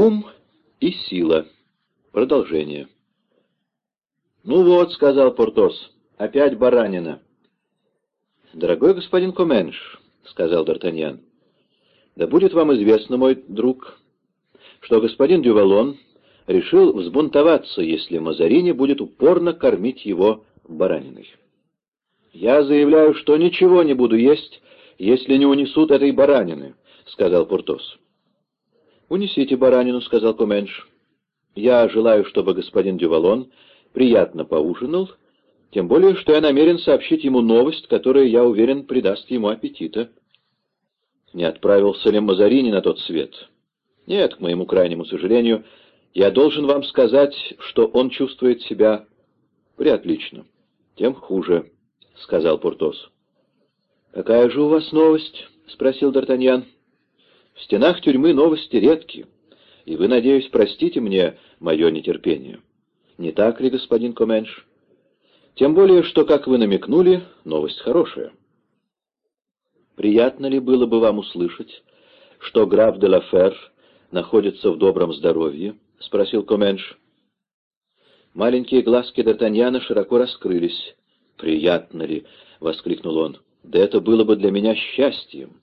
Ум и сила. Продолжение. «Ну вот», — сказал Портос, — «опять баранина». «Дорогой господин Коменш», — сказал Д'Артаньян, — «да будет вам известно, мой друг, что господин Дювалон решил взбунтоваться, если Мазарини будет упорно кормить его бараниной. «Я заявляю, что ничего не буду есть, если не унесут этой баранины», — сказал Портос. «Унесите баранину», — сказал Коменш. «Я желаю, чтобы господин Дювалон приятно поужинал, тем более, что я намерен сообщить ему новость, которая, я уверен, придаст ему аппетита». «Не отправился ли Мазарини на тот свет?» «Нет, к моему крайнему сожалению, я должен вам сказать, что он чувствует себя приотлично. Тем хуже». — сказал Пуртос. «Какая же у вас новость?» — спросил Д'Артаньян. «В стенах тюрьмы новости редкие, и вы, надеюсь, простите мне мое нетерпение. Не так ли, господин Коменш? Тем более, что, как вы намекнули, новость хорошая. Приятно ли было бы вам услышать, что граф де Лафер находится в добром здоровье?» — спросил Коменш. Маленькие глазки Д'Артаньяна широко раскрылись. «Приятно ли?» — воскликнул он. «Да это было бы для меня счастьем.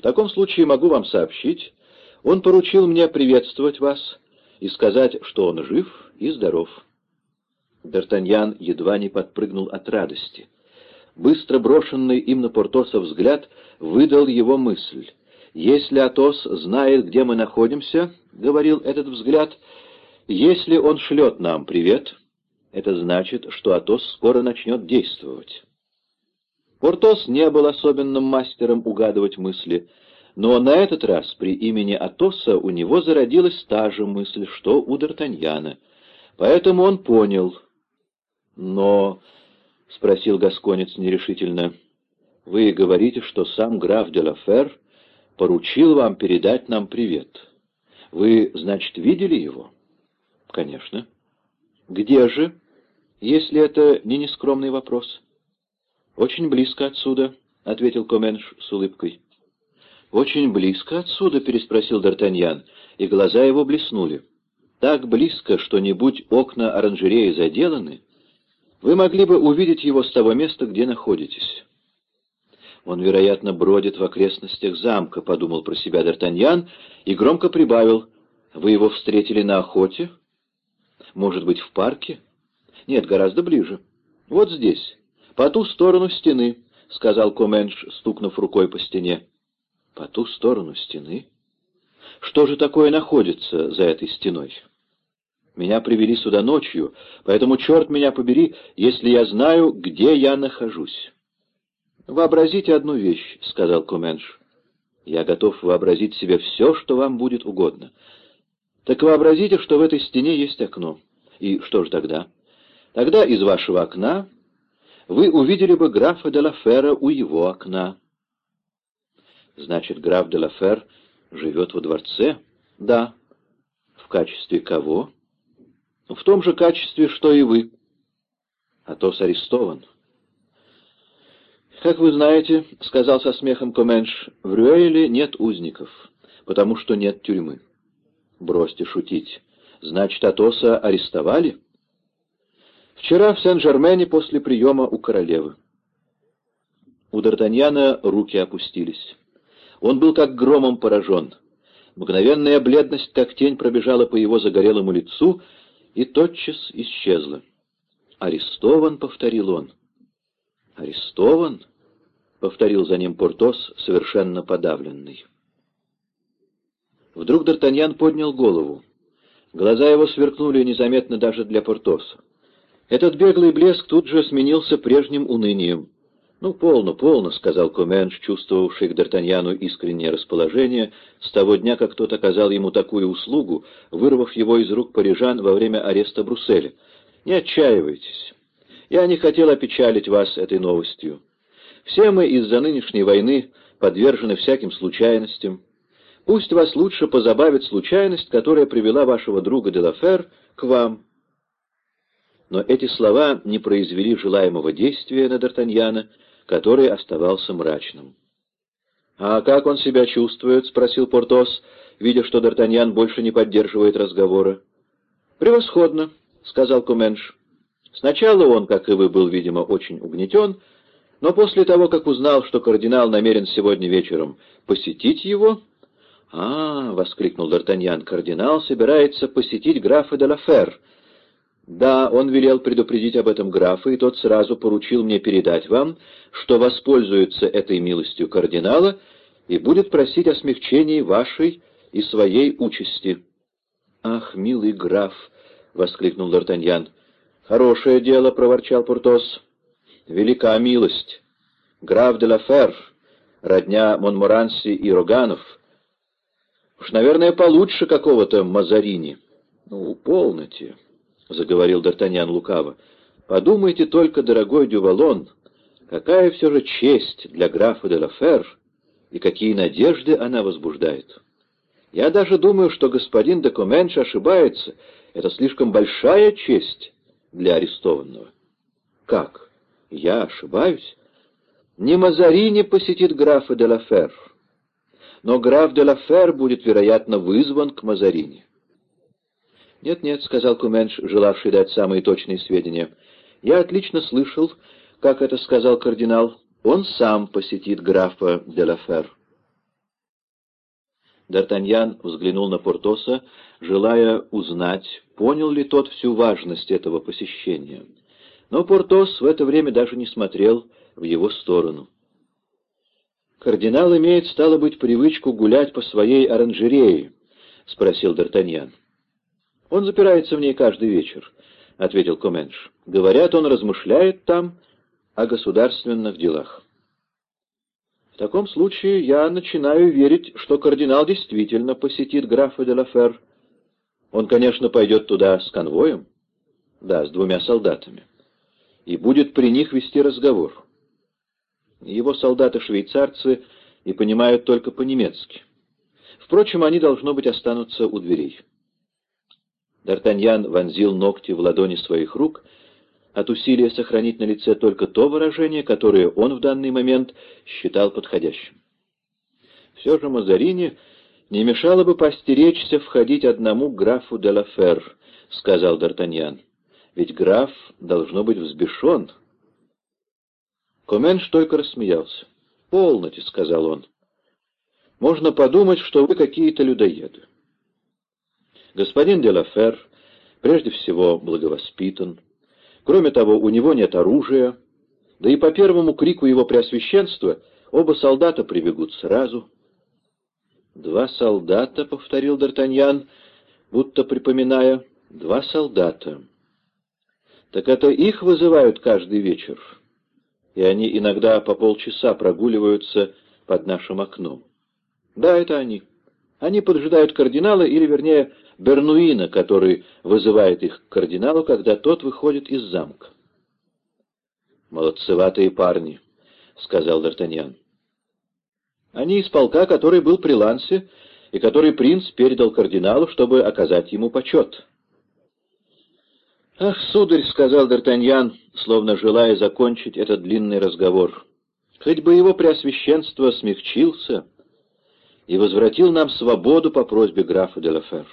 В таком случае могу вам сообщить, он поручил мне приветствовать вас и сказать, что он жив и здоров». Д'Артаньян едва не подпрыгнул от радости. Быстро брошенный им на Портоса взгляд выдал его мысль. «Если Атос знает, где мы находимся, — говорил этот взгляд, — если он шлет нам привет, это значит, что Атос скоро начнет действовать. Портос не был особенным мастером угадывать мысли, но на этот раз при имени Атоса у него зародилась та же мысль, что у Д'Артаньяна. Поэтому он понял. «Но...» — спросил Гасконец нерешительно. «Вы говорите, что сам граф де Лафер поручил вам передать нам привет. Вы, значит, видели его?» «Конечно». «Где же?» если это не нескромный вопрос. «Очень близко отсюда», — ответил Коменш с улыбкой. «Очень близко отсюда?» — переспросил Д'Артаньян, и глаза его блеснули. «Так близко, что не будь окна оранжереи заделаны, вы могли бы увидеть его с того места, где находитесь». «Он, вероятно, бродит в окрестностях замка», — подумал про себя Д'Артаньян и громко прибавил. «Вы его встретили на охоте? Может быть, в парке?» Нет, гораздо ближе. Вот здесь, по ту сторону стены, — сказал Коменш, стукнув рукой по стене. По ту сторону стены? Что же такое находится за этой стеной? Меня привели сюда ночью, поэтому, черт меня побери, если я знаю, где я нахожусь. «Вообразите одну вещь», — сказал Коменш. «Я готов вообразить себе все, что вам будет угодно. Так вообразите, что в этой стене есть окно. И что же тогда?» Тогда из вашего окна вы увидели бы графа де Лафера у его окна. Значит, граф де Лафер живет во дворце? Да. В качестве кого? В том же качестве, что и вы. Атос арестован. «Как вы знаете, — сказал со смехом Коменш, — в Рюэле нет узников, потому что нет тюрьмы. Бросьте шутить. Значит, Атоса арестовали?» Вчера в Сен-Жермене после приема у королевы. У Д'Артаньяна руки опустились. Он был как громом поражен. Мгновенная бледность, как тень, пробежала по его загорелому лицу и тотчас исчезла. «Арестован», — повторил он. «Арестован?» — повторил за ним Портос, совершенно подавленный. Вдруг Д'Артаньян поднял голову. Глаза его сверкнули незаметно даже для Портоса. Этот беглый блеск тут же сменился прежним унынием. «Ну, полно, полно», — сказал Коменш, чувствовавший к Д'Артаньяну искреннее расположение, с того дня, как тот оказал ему такую услугу, вырвав его из рук парижан во время ареста Брусселя. «Не отчаивайтесь. Я не хотел опечалить вас этой новостью. Все мы из-за нынешней войны подвержены всяким случайностям. Пусть вас лучше позабавит случайность, которая привела вашего друга Делафер к вам» но эти слова не произвели желаемого действия на Д'Артаньяна, который оставался мрачным. «А как он себя чувствует?» — спросил Портос, видя, что Д'Артаньян больше не поддерживает разговора. «Превосходно», — сказал Куменш. Сначала он, как и вы, был, видимо, очень угнетен, но после того, как узнал, что кардинал намерен сегодня вечером посетить его... — А, — воскликнул Д'Артаньян, — кардинал собирается посетить графа де Лафер. Да, он велел предупредить об этом графа, и тот сразу поручил мне передать вам, что воспользуется этой милостью кардинала и будет просить о смягчении вашей и своей участи. — Ах, милый граф! — воскликнул Д'Артаньян. «Хорошее дело», — проворчал Пуртос. «Велика милость. Граф де Лафер, родня Монморанси и Роганов. Уж, наверное, получше какого-то Мазарини». «Ну, полноте», — заговорил Д'Артаньян лукаво. «Подумайте только, дорогой Дювалон, какая все же честь для графа де Лафер и какие надежды она возбуждает. Я даже думаю, что господин де Коменш ошибается. Это слишком большая честь» для арестованного. Как? Я ошибаюсь? Не Мазарини посетит графа де Лафер, но граф де Лафер будет, вероятно, вызван к Мазарини. «Нет-нет», — сказал Куменш, желавший дать самые точные сведения. «Я отлично слышал, как это сказал кардинал. Он сам посетит графа де Лафер». Д'Артаньян взглянул на Портоса, желая узнать, понял ли тот всю важность этого посещения. Но Портос в это время даже не смотрел в его сторону. «Кардинал имеет, стало быть, привычку гулять по своей оранжерее?» — спросил Д'Артаньян. «Он запирается в ней каждый вечер», — ответил Коменш. «Говорят, он размышляет там о государственных делах». В таком случае я начинаю верить, что кардинал действительно посетит графа де Лафер. Он, конечно, пойдет туда с конвоем, да, с двумя солдатами, и будет при них вести разговор. Его солдаты-швейцарцы и понимают только по-немецки. Впрочем, они, должно быть, останутся у дверей. Д'Артаньян вонзил ногти в ладони своих рук — от усилия сохранить на лице только то выражение, которое он в данный момент считал подходящим. Все же Мазарини не мешало бы постеречься входить одному графу де Лафер, — сказал Д'Артаньян. Ведь граф должно быть взбешен. Коменш только рассмеялся. — Полноте, — сказал он. — Можно подумать, что вы какие-то людоеды. Господин де Лафер прежде всего благовоспитан, — Кроме того, у него нет оружия, да и по первому крику его преосвященства оба солдата прибегут сразу. «Два солдата», — повторил Д'Артаньян, будто припоминая, — «два солдата». «Так это их вызывают каждый вечер, и они иногда по полчаса прогуливаются под нашим окном». «Да, это они. Они поджидают кардинала, или, вернее, Бернуина, который вызывает их к кардиналу, когда тот выходит из замка. «Молодцеватые парни», — сказал Д'Артаньян. «Они из полка, который был при Лансе, и который принц передал кардиналу, чтобы оказать ему почет». «Ах, сударь», — сказал Д'Артаньян, словно желая закончить этот длинный разговор, — «хоть бы его преосвященство смягчился и возвратил нам свободу по просьбе графа де Лафер».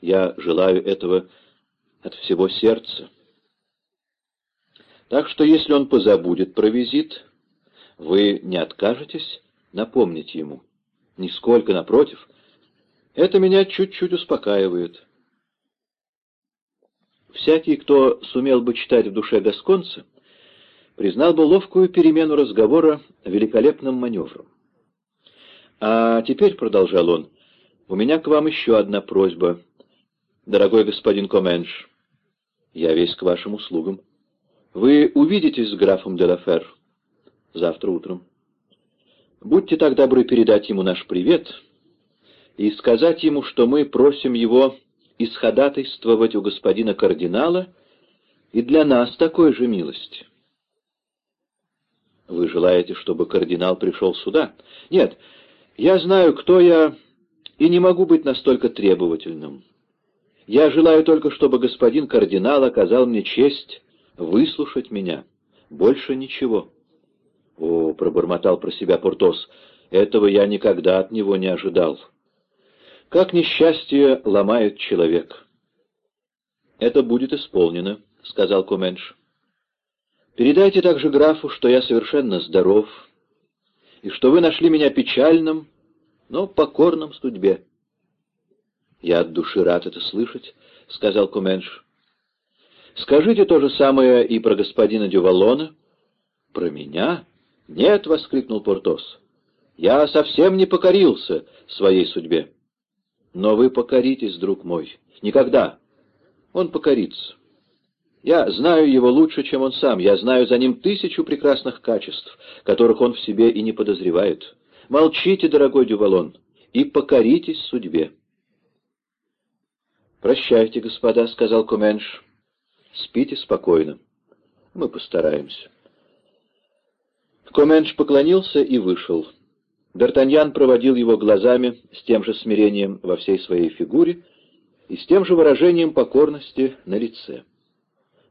Я желаю этого от всего сердца. Так что если он позабудет про визит, вы не откажетесь напомнить ему? Нисколько, напротив. Это меня чуть-чуть успокаивает. Всякий, кто сумел бы читать в душе Гасконца, признал бы ловкую перемену разговора великолепным маневром. «А теперь», — продолжал он, — «у меня к вам еще одна просьба, дорогой господин Коменш. Я весь к вашим услугам. Вы увидитесь с графом де Лафер завтра утром. Будьте так добры передать ему наш привет и сказать ему, что мы просим его исходатайствовать у господина кардинала и для нас такой же милости. Вы желаете, чтобы кардинал пришел сюда? Нет, я знаю, кто я, и не могу быть настолько требовательным. Я желаю только, чтобы господин кардинал оказал мне честь выслушать меня. Больше ничего. — О, — пробормотал про себя Портос, — этого я никогда от него не ожидал. Как несчастье ломает человек. «Это будет исполнено», — сказал Коменш. «Передайте также графу, что я совершенно здоров, и что вы нашли меня печальным, но покорным судьбе». «Я от души рад это слышать», — сказал Коменш. «Скажите то же самое и про господина Дювалона». «Про меня?» «Нет», — воскликнул Портос. «Я совсем не покорился своей судьбе». «Но вы покоритесь, друг мой. Никогда. Он покорится. Я знаю его лучше, чем он сам. Я знаю за ним тысячу прекрасных качеств, которых он в себе и не подозревает. Молчите, дорогой Дювалон, и покоритесь судьбе». «Прощайте, господа», — сказал Куменш. «Спите спокойно. Мы постараемся». Коменш поклонился и вышел. Д'Артаньян проводил его глазами с тем же смирением во всей своей фигуре и с тем же выражением покорности на лице.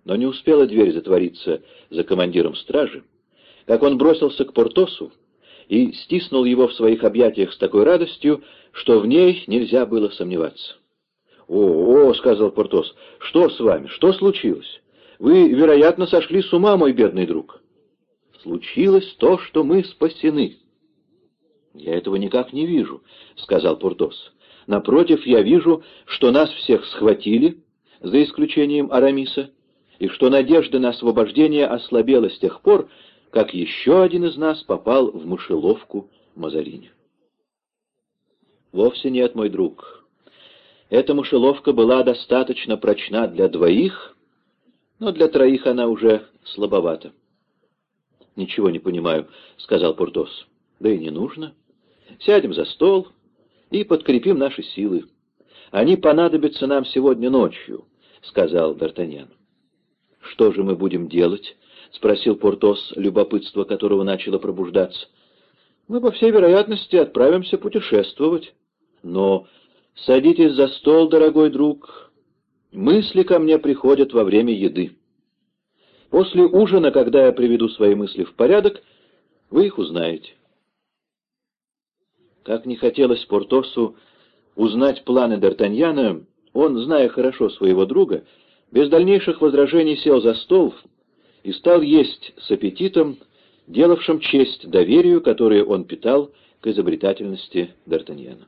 Но не успела дверь затвориться за командиром стражи, как он бросился к Портосу и стиснул его в своих объятиях с такой радостью, что в ней нельзя было сомневаться. «О, — сказал Портос, — что с вами? Что случилось? Вы, вероятно, сошли с ума, мой бедный друг». «Случилось то, что мы спасены». «Я этого никак не вижу», — сказал Портос. «Напротив, я вижу, что нас всех схватили, за исключением Арамиса, и что надежда на освобождение ослабела с тех пор, как еще один из нас попал в мышеловку Мазарини». «Вовсе нет, мой друг», эта мышеловка была достаточно прочна для двоих, но для троих она уже слабовата. «Ничего не понимаю», — сказал Портос. «Да и не нужно. Сядем за стол и подкрепим наши силы. Они понадобятся нам сегодня ночью», — сказал Д'Артаньян. «Что же мы будем делать?» — спросил Портос, любопытство которого начало пробуждаться. «Мы, по всей вероятности, отправимся путешествовать. Но Садитесь за стол, дорогой друг. Мысли ко мне приходят во время еды. После ужина, когда я приведу свои мысли в порядок, вы их узнаете. Как не хотелось Портосу узнать планы Д'Артаньяна, он, зная хорошо своего друга, без дальнейших возражений сел за стол и стал есть с аппетитом, делавшим честь доверию, которое он питал к изобретательности Д'Артаньяна.